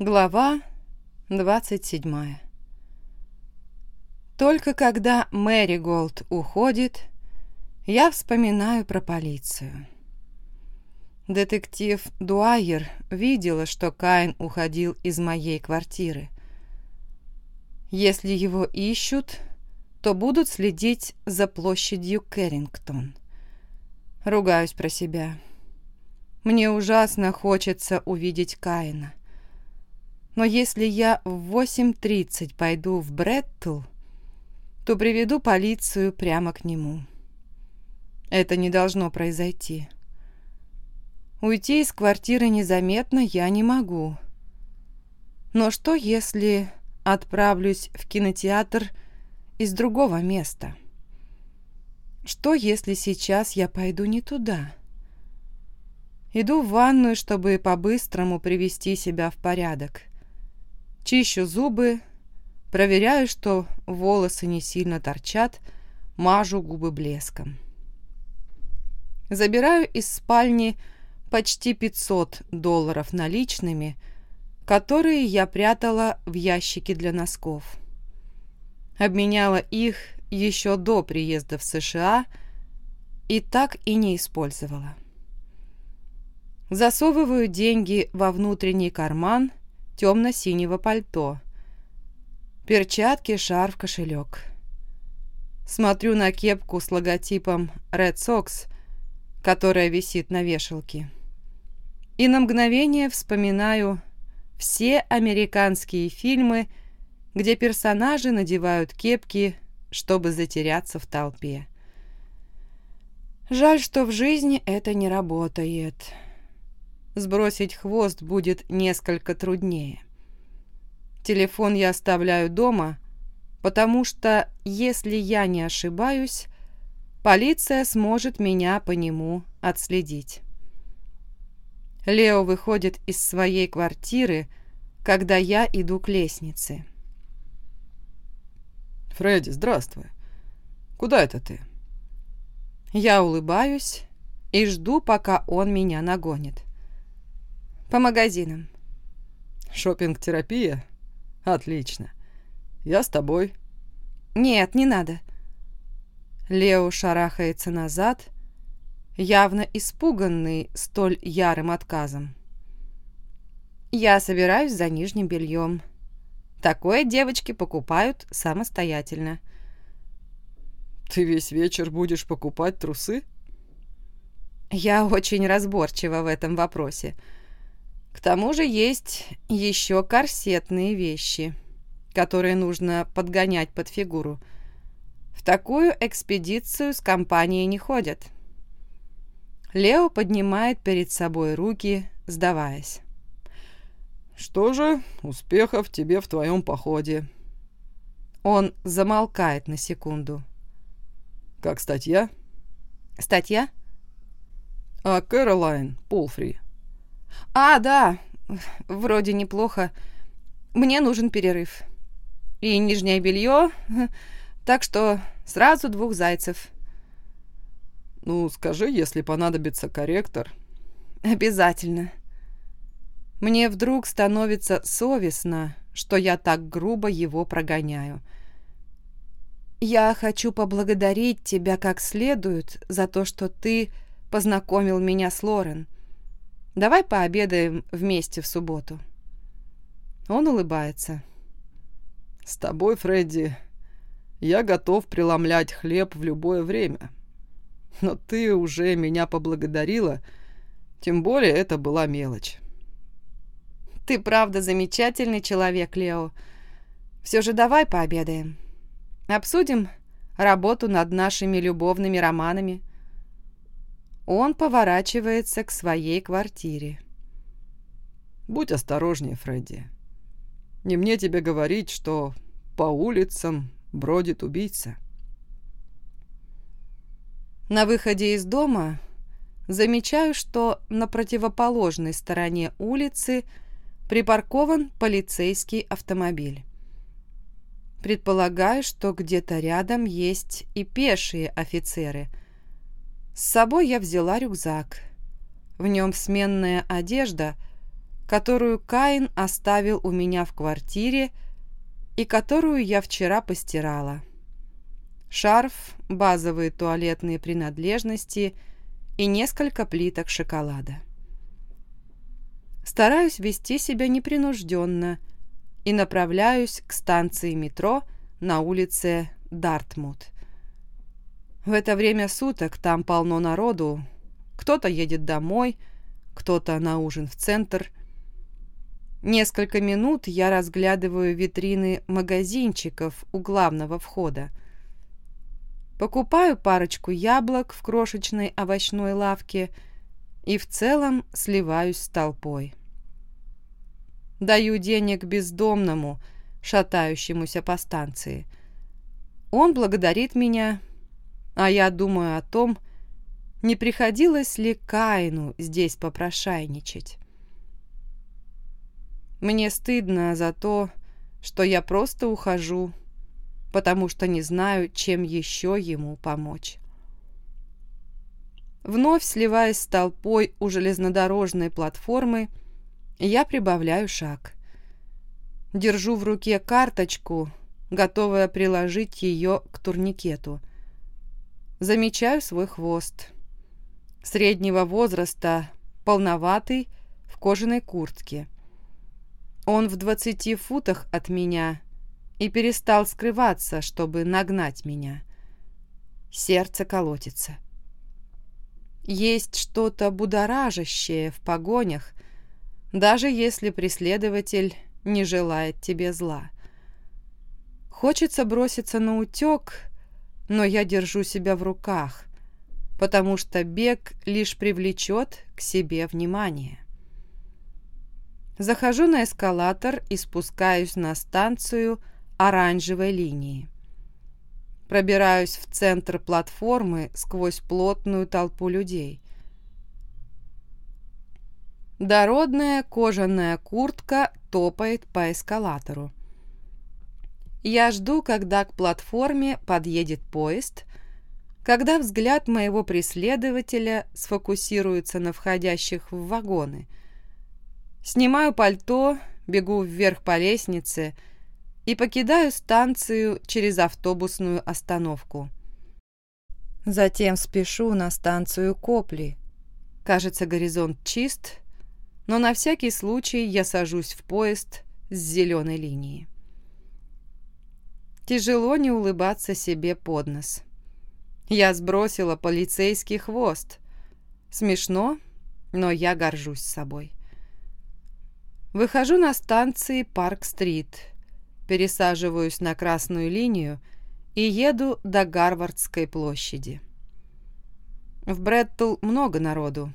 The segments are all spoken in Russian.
Глава 27 Только когда Мэри Голд уходит, я вспоминаю про полицию. Детектив Дуайер видела, что Каин уходил из моей квартиры. Если его ищут, то будут следить за площадью Кэррингтон. Ругаюсь про себя. Мне ужасно хочется увидеть Каина. Но если я в 8.30 пойду в Бреттл, то приведу полицию прямо к нему. Это не должно произойти. Уйти из квартиры незаметно я не могу. Но что, если отправлюсь в кинотеатр из другого места? Что, если сейчас я пойду не туда? Иду в ванную, чтобы по-быстрому привести себя в порядок. Чищу зубы, проверяю, что волосы не сильно торчат, мажу губы блеском. Забираю из спальни почти 500 долларов наличными, которые я прятала в ящике для носков. Обменяла их еще до приезда в США и так и не использовала. Засовываю деньги во внутренний карман темно-синего пальто. Перчатки, шарф, кошелек. Смотрю на кепку с логотипом Red Sox, которая висит на вешалке. И на мгновение вспоминаю все американские фильмы, где персонажи надевают кепки, чтобы затеряться в толпе. Жаль, что в жизни это не работает сбросить хвост будет несколько труднее. Телефон я оставляю дома, потому что, если я не ошибаюсь, полиция сможет меня по нему отследить. Лео выходит из своей квартиры, когда я иду к лестнице. «Фредди, здравствуй. Куда это ты?» Я улыбаюсь и жду, пока он меня нагонит. По магазинам. Шопинг-терапия? Отлично. Я с тобой. Нет, не надо. Лео шарахается назад, явно испуганный столь ярым отказом. Я собираюсь за нижним бельем. Такое девочки покупают самостоятельно. Ты весь вечер будешь покупать трусы? Я очень разборчива в этом вопросе. К тому же есть еще корсетные вещи, которые нужно подгонять под фигуру. В такую экспедицию с компанией не ходят. Лео поднимает перед собой руки, сдаваясь. «Что же, успехов тебе в твоем походе». Он замолкает на секунду. «Как статья?» «Статья?» «А Кэролайн Полфри «А, да, вроде неплохо. Мне нужен перерыв. И нижнее белье, так что сразу двух зайцев». «Ну, скажи, если понадобится корректор». «Обязательно». Мне вдруг становится совестно, что я так грубо его прогоняю. Я хочу поблагодарить тебя как следует за то, что ты познакомил меня с Лорен. Давай пообедаем вместе в субботу». Он улыбается. «С тобой, Фредди, я готов преломлять хлеб в любое время. Но ты уже меня поблагодарила, тем более это была мелочь». «Ты правда замечательный человек, Лео. Все же давай пообедаем. Обсудим работу над нашими любовными романами. Он поворачивается к своей квартире. «Будь осторожнее, Фредди. Не мне тебе говорить, что по улицам бродит убийца». На выходе из дома замечаю, что на противоположной стороне улицы припаркован полицейский автомобиль. Предполагаю, что где-то рядом есть и пешие офицеры – с собой я взяла рюкзак. В нем сменная одежда, которую Каин оставил у меня в квартире и которую я вчера постирала. Шарф, базовые туалетные принадлежности и несколько плиток шоколада. Стараюсь вести себя непринужденно и направляюсь к станции метро на улице Дартмут. В это время суток там полно народу. Кто-то едет домой, кто-то на ужин в центр. Несколько минут я разглядываю витрины магазинчиков у главного входа. Покупаю парочку яблок в крошечной овощной лавке и в целом сливаюсь с толпой. Даю денег бездомному, шатающемуся по станции. Он благодарит меня, а я думаю о том, не приходилось ли Каину здесь попрошайничать. Мне стыдно за то, что я просто ухожу, потому что не знаю, чем еще ему помочь. Вновь сливаясь с толпой у железнодорожной платформы, я прибавляю шаг. Держу в руке карточку, готовая приложить ее к турникету. Замечаю свой хвост. Среднего возраста, полноватый, в кожаной куртке. Он в двадцати футах от меня и перестал скрываться, чтобы нагнать меня. Сердце колотится. Есть что-то будоражащее в погонях, даже если преследователь не желает тебе зла. Хочется броситься на утек, но я держу себя в руках, потому что бег лишь привлечет к себе внимание. Захожу на эскалатор и спускаюсь на станцию оранжевой линии. Пробираюсь в центр платформы сквозь плотную толпу людей. Дородная кожаная куртка топает по эскалатору. Я жду, когда к платформе подъедет поезд, когда взгляд моего преследователя сфокусируется на входящих в вагоны. Снимаю пальто, бегу вверх по лестнице и покидаю станцию через автобусную остановку. Затем спешу на станцию Копли. Кажется, горизонт чист, но на всякий случай я сажусь в поезд с зеленой линии. Тяжело не улыбаться себе под нос. Я сбросила полицейский хвост. Смешно, но я горжусь собой. Выхожу на станции Парк-стрит, пересаживаюсь на красную линию и еду до Гарвардской площади. В Бреттл много народу.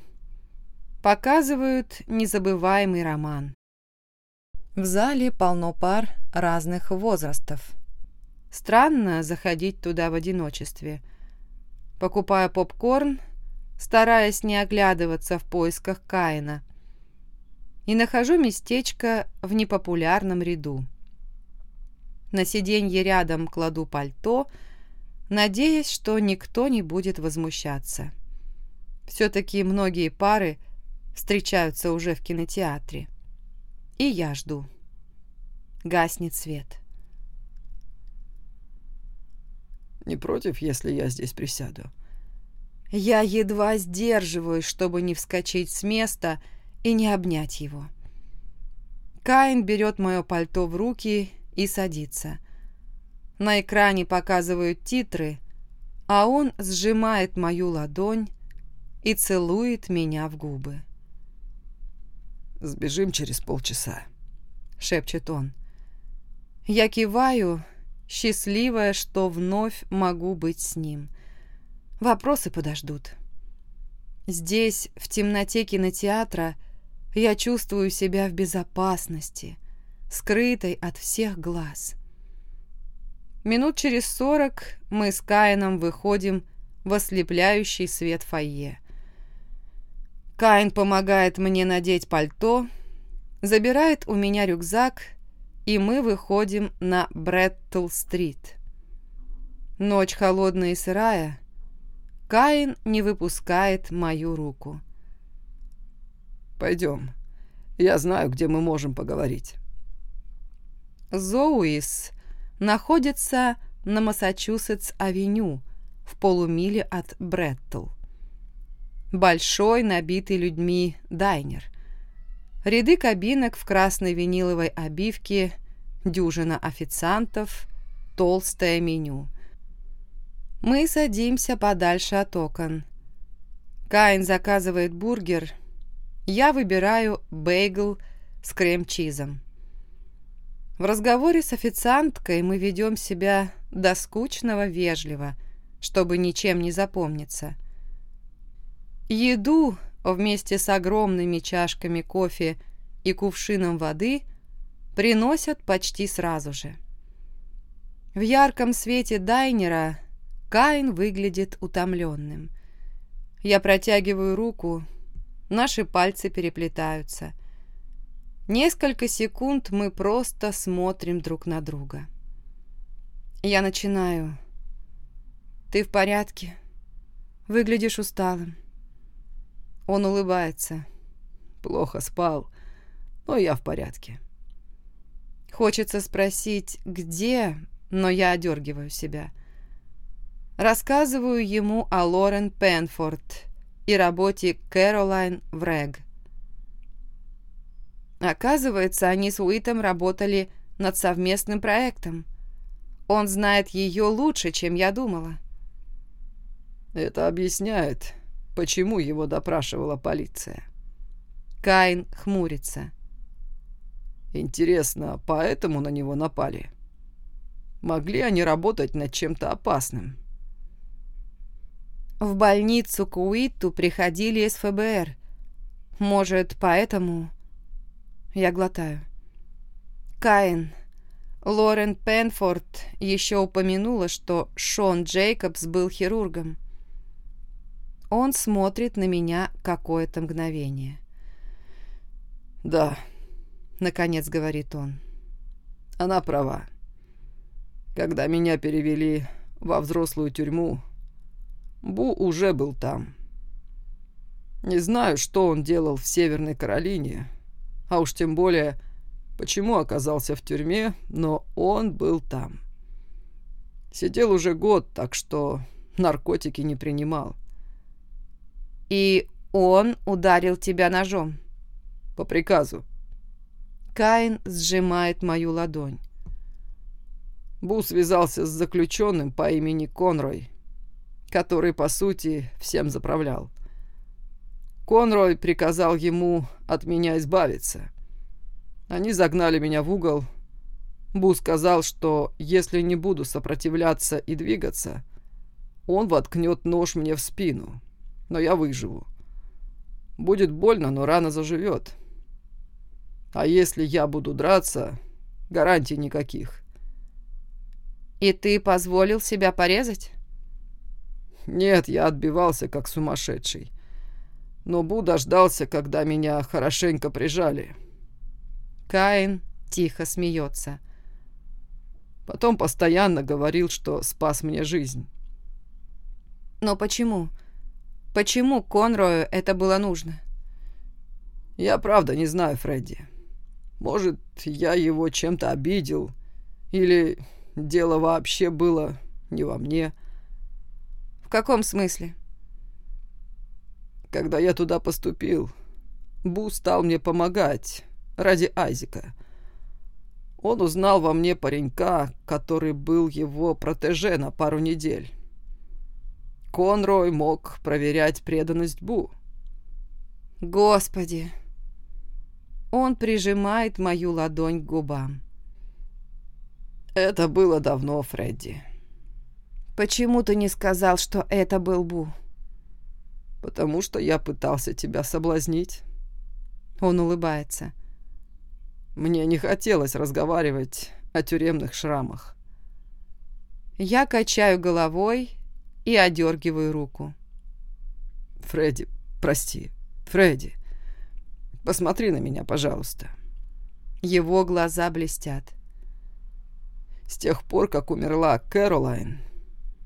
Показывают незабываемый роман. В зале полно пар разных возрастов. Странно заходить туда в одиночестве. Покупая попкорн, стараясь не оглядываться в поисках Каина, и нахожу местечко в непопулярном ряду. На сиденье рядом кладу пальто, надеясь, что никто не будет возмущаться. Все-таки многие пары встречаются уже в кинотеатре. И я жду. Гаснет свет. Не против, если я здесь присяду?» Я едва сдерживаюсь, чтобы не вскочить с места и не обнять его. Каин берет мое пальто в руки и садится. На экране показывают титры, а он сжимает мою ладонь и целует меня в губы. «Сбежим через полчаса», — шепчет он. Я киваю счастливая, что вновь могу быть с ним. Вопросы подождут. Здесь, в темноте кинотеатра, я чувствую себя в безопасности, скрытой от всех глаз. Минут через сорок мы с Каином выходим в ослепляющий свет фойе. Каин помогает мне надеть пальто, забирает у меня рюкзак и мы выходим на Бреттл-стрит. Ночь холодная и сырая. Каин не выпускает мою руку. «Пойдем. Я знаю, где мы можем поговорить». Зоуис находится на Массачусетс-авеню в полумиле от Бреттл. Большой, набитый людьми дайнер. Ряды кабинок в красной виниловой обивке, дюжина официантов, толстое меню. Мы садимся подальше от окон. Каин заказывает бургер. Я выбираю бейгл с крем-чизом. В разговоре с официанткой мы ведем себя до скучного вежливо, чтобы ничем не запомниться. Еду вместе с огромными чашками кофе и кувшином воды приносят почти сразу же. В ярком свете дайнера Каин выглядит утомленным. Я протягиваю руку, наши пальцы переплетаются. Несколько секунд мы просто смотрим друг на друга. Я начинаю. «Ты в порядке? Выглядишь усталым». Он улыбается. «Плохо спал, но я в порядке». Хочется спросить, где, но я одергиваю себя. Рассказываю ему о Лорен Пенфорд и работе Кэролайн в Рэг. Оказывается, они с Уитом работали над совместным проектом. Он знает ее лучше, чем я думала. Это объясняет, почему его допрашивала полиция. Кайн хмурится. Интересно, поэтому на него напали? Могли они работать над чем-то опасным? В больницу к Уитту приходили из ФБР. Может, поэтому... Я глотаю. Каин. Лорен Пенфорд еще упомянула, что Шон Джейкобс был хирургом. Он смотрит на меня какое-то мгновение. «Да», — наконец говорит он. «Она права. Когда меня перевели во взрослую тюрьму, Бу уже был там. Не знаю, что он делал в Северной Каролине, а уж тем более, почему оказался в тюрьме, но он был там. Сидел уже год, так что наркотики не принимал. «И он ударил тебя ножом?» «По приказу». Каин сжимает мою ладонь. Бу связался с заключенным по имени Конрой который, по сути, всем заправлял. Конрой приказал ему от меня избавиться. Они загнали меня в угол. Бу сказал, что если не буду сопротивляться и двигаться, он воткнет нож мне в спину, но я выживу. Будет больно, но рана заживет. А если я буду драться, гарантий никаких. «И ты позволил себя порезать?» Нет, я отбивался как сумасшедший. Но Бу дождался, когда меня хорошенько прижали. Каин тихо смеется. Потом постоянно говорил, что спас мне жизнь. Но почему? Почему Конрою это было нужно? Я правда не знаю, Фредди. Может, я его чем-то обидел, или дело вообще было не во мне каком смысле?» «Когда я туда поступил, Бу стал мне помогать ради Айзека. Он узнал во мне паренька, который был его протеже на пару недель. Конрой мог проверять преданность Бу. Господи! Он прижимает мою ладонь к губам. Это было давно, Фредди. «Почему ты не сказал, что это был Бу?» «Потому что я пытался тебя соблазнить». Он улыбается. «Мне не хотелось разговаривать о тюремных шрамах». Я качаю головой и одергиваю руку. «Фредди, прости, Фредди, посмотри на меня, пожалуйста». Его глаза блестят. С тех пор, как умерла Кэролайн,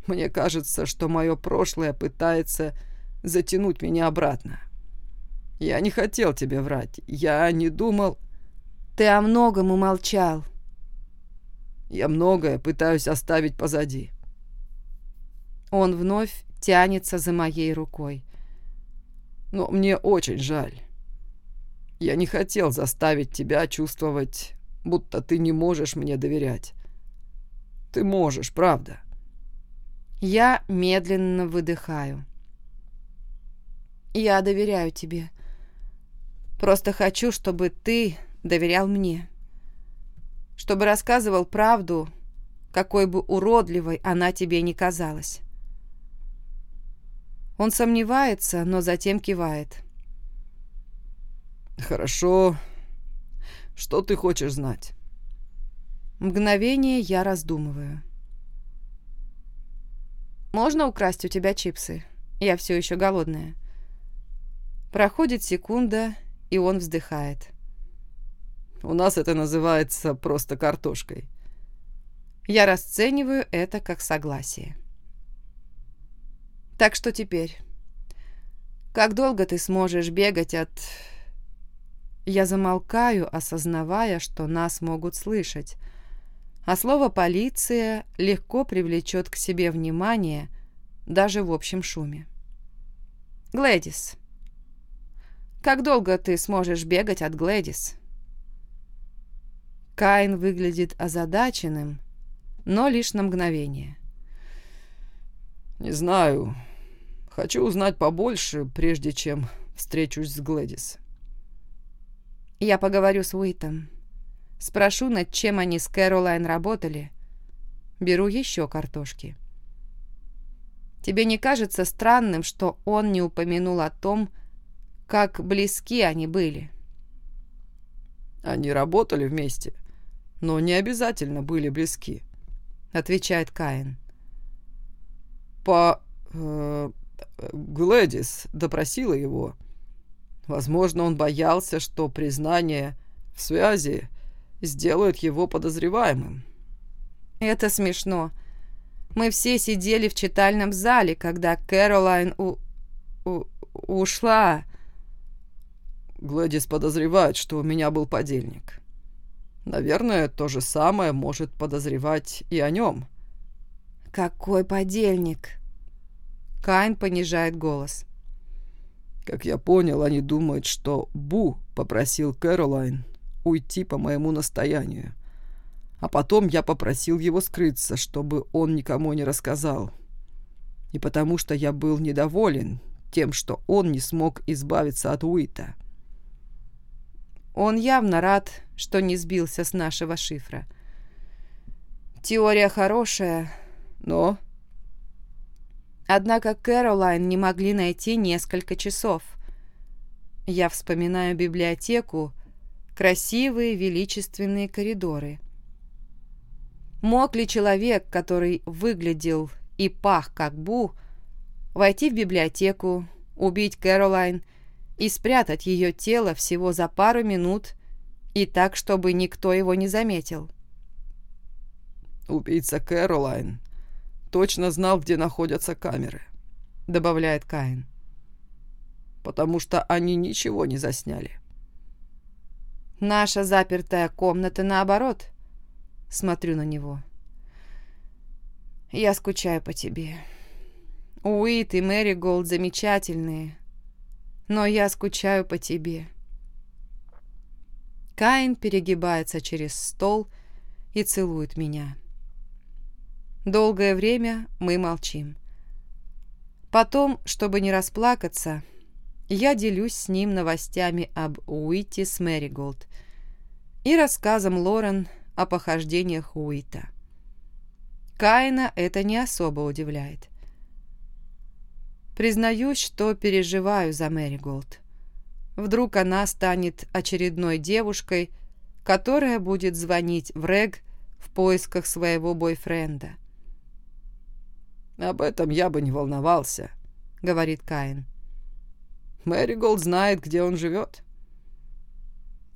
мне кажется, что мое прошлое пытается затянуть меня обратно. Я не хотел тебе врать. Я не думал... Ты о многом умолчал. Я многое пытаюсь оставить позади. Он вновь тянется за моей рукой. Но мне очень жаль. Я не хотел заставить тебя чувствовать, будто ты не можешь мне доверять. Ты можешь, правда. Я медленно выдыхаю. Я доверяю тебе. Просто хочу, чтобы ты доверял мне. Чтобы рассказывал правду, какой бы уродливой она тебе ни казалась. Он сомневается, но затем кивает. «Хорошо. Что ты хочешь знать?» Мгновение я раздумываю. «Можно украсть у тебя чипсы? Я все еще голодная». Проходит секунда, и он вздыхает. «У нас это называется просто картошкой». Я расцениваю это как согласие. Так что теперь? Как долго ты сможешь бегать от... Я замолкаю, осознавая, что нас могут слышать. А слово «полиция» легко привлечет к себе внимание даже в общем шуме. Глэдис. Как долго ты сможешь бегать от Глэдис? Каин выглядит озадаченным, но лишь на мгновение. «Не знаю. Хочу узнать побольше, прежде чем встречусь с Глэдис». «Я поговорю с Уитом. Спрошу, над чем они с Кэролайн работали. Беру еще картошки». «Тебе не кажется странным, что он не упомянул о том, как близки они были?» «Они работали вместе, но не обязательно были близки», — отвечает Каин по... Э, Глэдис допросила его. Возможно, он боялся, что признание в связи сделает его подозреваемым. Это смешно. Мы все сидели в читальном зале, когда Кэролайн у... у... ушла. Глэдис подозревает, что у меня был подельник. Наверное, то же самое может подозревать и о нем. «Какой подельник?» Кайн понижает голос. «Как я понял, они думают, что Бу попросил Кэролайн уйти по моему настоянию. А потом я попросил его скрыться, чтобы он никому не рассказал. И потому что я был недоволен тем, что он не смог избавиться от Уита». Он явно рад, что не сбился с нашего шифра. Теория хорошая, но... Однако Кэролайн не могли найти несколько часов. Я вспоминаю библиотеку, красивые величественные коридоры. Мог ли человек, который выглядел и пах как Бу, войти в библиотеку, убить Кэролайн и спрятать ее тело всего за пару минут и так, чтобы никто его не заметил? Убийца Кэролайн точно знал, где находятся камеры», — добавляет Каин. «Потому что они ничего не засняли». «Наша запертая комната наоборот». Смотрю на него. «Я скучаю по тебе. Уит и Мэри Голд замечательные, но я скучаю по тебе». Каин перегибается через стол и целует меня. Долгое время мы молчим. Потом, чтобы не расплакаться, я делюсь с ним новостями об Уите с Мэриголд и рассказом Лорен о похождениях Уита. Каина это не особо удивляет. Признаюсь, что переживаю за Мэриголд. Вдруг она станет очередной девушкой, которая будет звонить в Рэг в поисках своего бойфренда. «Об этом я бы не волновался», — говорит Каин. «Мэри Голд знает, где он живет».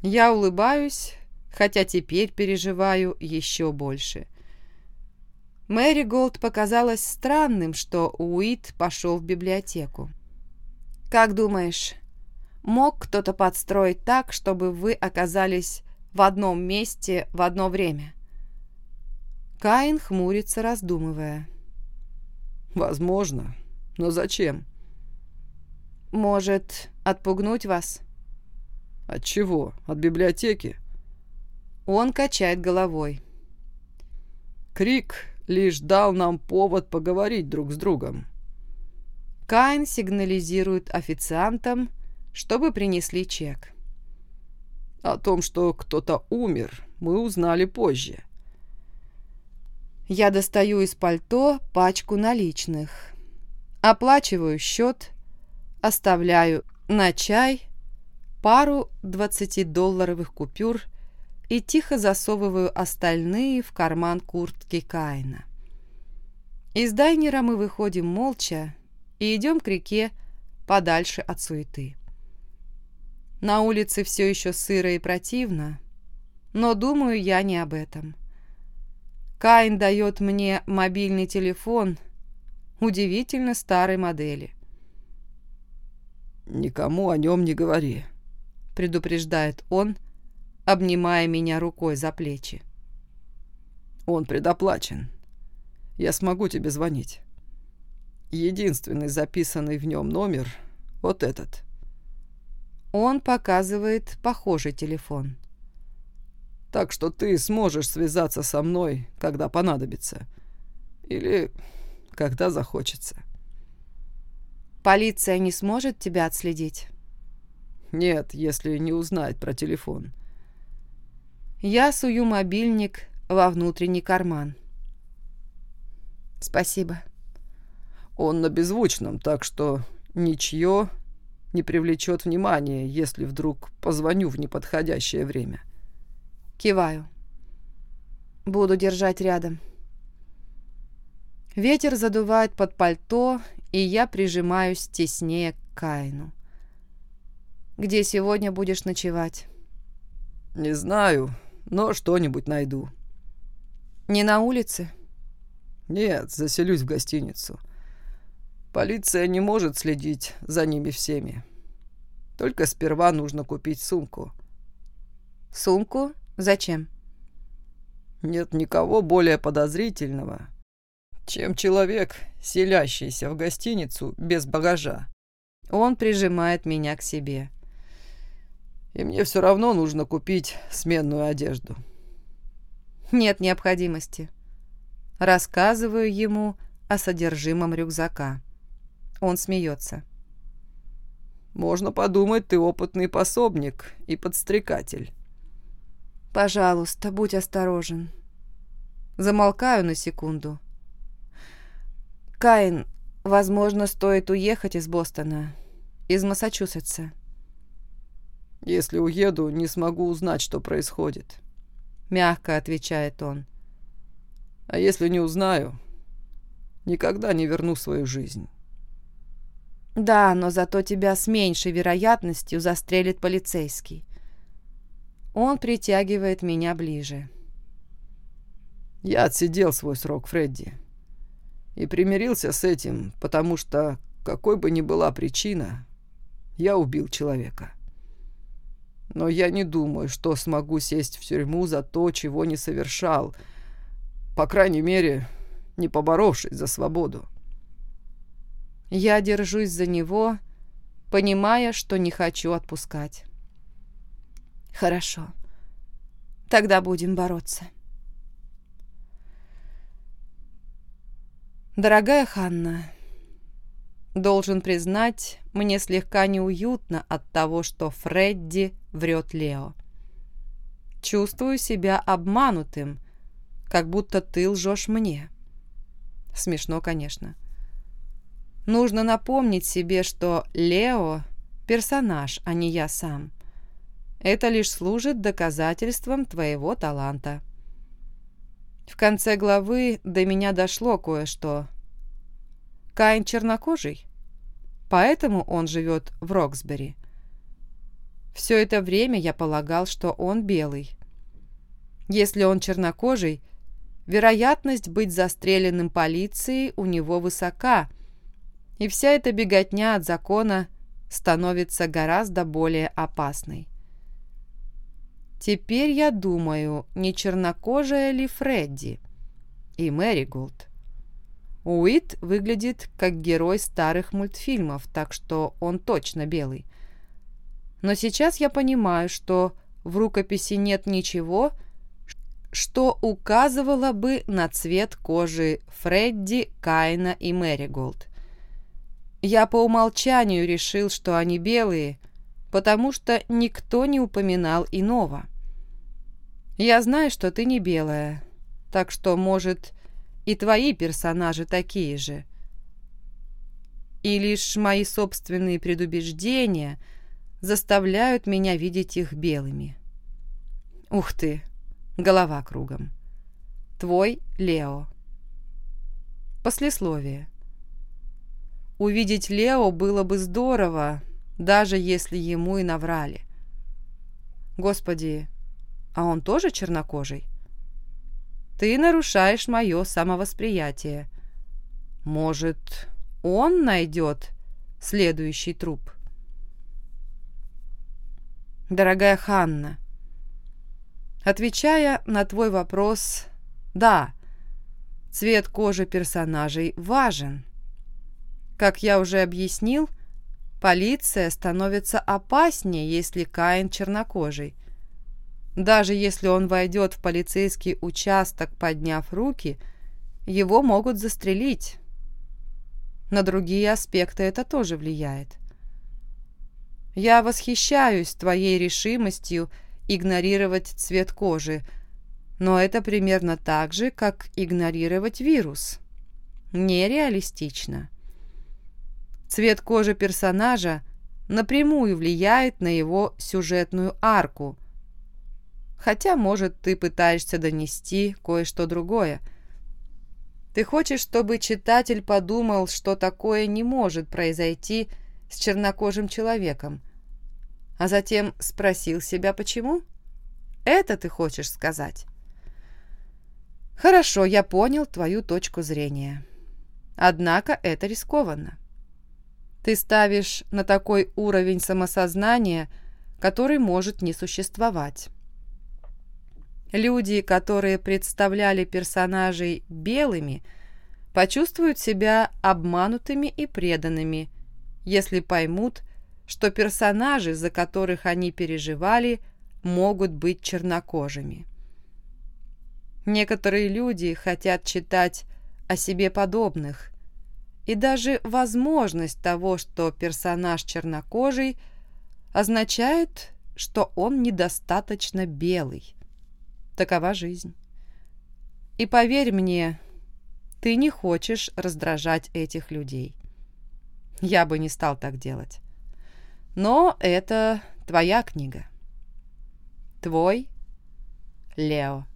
Я улыбаюсь, хотя теперь переживаю еще больше. Мэри Голд показалось странным, что Уит пошел в библиотеку. «Как думаешь, мог кто-то подстроить так, чтобы вы оказались в одном месте в одно время. Каин хмурится, раздумывая. Возможно. Но зачем? Может, отпугнуть вас? От чего? От библиотеки? Он качает головой. Крик лишь дал нам повод поговорить друг с другом. Каин сигнализирует официантам, чтобы принесли чек. О том, что кто-то умер, мы узнали позже. Я достаю из пальто пачку наличных. Оплачиваю счет, оставляю на чай пару 20-долларовых купюр и тихо засовываю остальные в карман куртки Каина. Из дайнера мы выходим молча и идем к реке подальше от суеты. На улице все еще сыро и противно, но думаю я не об этом. Каин дает мне мобильный телефон удивительно старой модели. «Никому о нем не говори», — предупреждает он, обнимая меня рукой за плечи. «Он предоплачен. Я смогу тебе звонить. Единственный записанный в нем номер — вот этот». Он показывает похожий телефон. Так что ты сможешь связаться со мной, когда понадобится. Или когда захочется. Полиция не сможет тебя отследить? Нет, если не узнает про телефон. Я сую мобильник во внутренний карман. Спасибо. Он на беззвучном, так что ничье не привлечет внимания, если вдруг позвоню в неподходящее время. Киваю. Буду держать рядом. Ветер задувает под пальто, и я прижимаюсь теснее к Каину. «Где сегодня будешь ночевать?» «Не знаю, но что-нибудь найду». «Не на улице?» «Нет, заселюсь в гостиницу. Полиция не может следить за ними всеми. Только сперва нужно купить сумку». «Сумку? Зачем?» «Нет никого более подозрительного, чем человек, селящийся в гостиницу без багажа». Он прижимает меня к себе. «И мне все равно нужно купить сменную одежду». «Нет необходимости». Рассказываю ему о содержимом рюкзака. Он смеется. «Можно подумать, ты опытный пособник и подстрекатель». «Пожалуйста, будь осторожен». Замолкаю на секунду. «Каин, возможно, стоит уехать из Бостона, из Массачусетса». «Если уеду, не смогу узнать, что происходит», — мягко отвечает он. «А если не узнаю, никогда не верну свою жизнь». Да, но зато тебя с меньшей вероятностью застрелит полицейский. Он притягивает меня ближе. Я отсидел свой срок, Фредди. И примирился с этим, потому что, какой бы ни была причина, я убил человека. Но я не думаю, что смогу сесть в тюрьму за то, чего не совершал, по крайней мере, не поборовшись за свободу. Я держусь за него, понимая, что не хочу отпускать. Хорошо. Тогда будем бороться. Дорогая Ханна, должен признать, мне слегка неуютно от того, что Фредди врет Лео. Чувствую себя обманутым, как будто ты лжешь мне. Смешно, конечно. Нужно напомнить себе, что Лео – персонаж, а не я сам. Это лишь служит доказательством твоего таланта. В конце главы до меня дошло кое-что. Каин чернокожий, поэтому он живет в Роксбери. Все это время я полагал, что он белый. Если он чернокожий, вероятность быть застреленным полицией у него высока – и вся эта беготня от закона становится гораздо более опасной. Теперь я думаю, не чернокожая ли Фредди и Мэри Голд. Уит выглядит как герой старых мультфильмов, так что он точно белый. Но сейчас я понимаю, что в рукописи нет ничего, что указывало бы на цвет кожи Фредди, Кайна и Мэри Голд. Я по умолчанию решил, что они белые, потому что никто не упоминал иного. Я знаю, что ты не белая, так что, может, и твои персонажи такие же. И лишь мои собственные предубеждения заставляют меня видеть их белыми. Ух ты, голова кругом. Твой Лео. Послесловие. Увидеть Лео было бы здорово, даже если ему и наврали. Господи, а он тоже чернокожий? Ты нарушаешь мое самовосприятие. Может, он найдет следующий труп? Дорогая Ханна, отвечая на твой вопрос, да, цвет кожи персонажей важен. Как я уже объяснил, полиция становится опаснее, если Каин чернокожий. Даже если он войдет в полицейский участок, подняв руки, его могут застрелить. На другие аспекты это тоже влияет. Я восхищаюсь твоей решимостью игнорировать цвет кожи, но это примерно так же, как игнорировать вирус. Нереалистично. Цвет кожи персонажа напрямую влияет на его сюжетную арку, Хотя, может, ты пытаешься донести кое-что другое. Ты хочешь, чтобы читатель подумал, что такое не может произойти с чернокожим человеком, а затем спросил себя, почему? Это ты хочешь сказать? Хорошо, я понял твою точку зрения. Однако это рискованно. Ты ставишь на такой уровень самосознания, который может не существовать. Люди, которые представляли персонажей белыми, почувствуют себя обманутыми и преданными, если поймут, что персонажи, за которых они переживали, могут быть чернокожими. Некоторые люди хотят читать о себе подобных, и даже возможность того, что персонаж чернокожий, означает, что он недостаточно белый. Такова жизнь. И поверь мне, ты не хочешь раздражать этих людей. Я бы не стал так делать. Но это твоя книга. Твой Лео.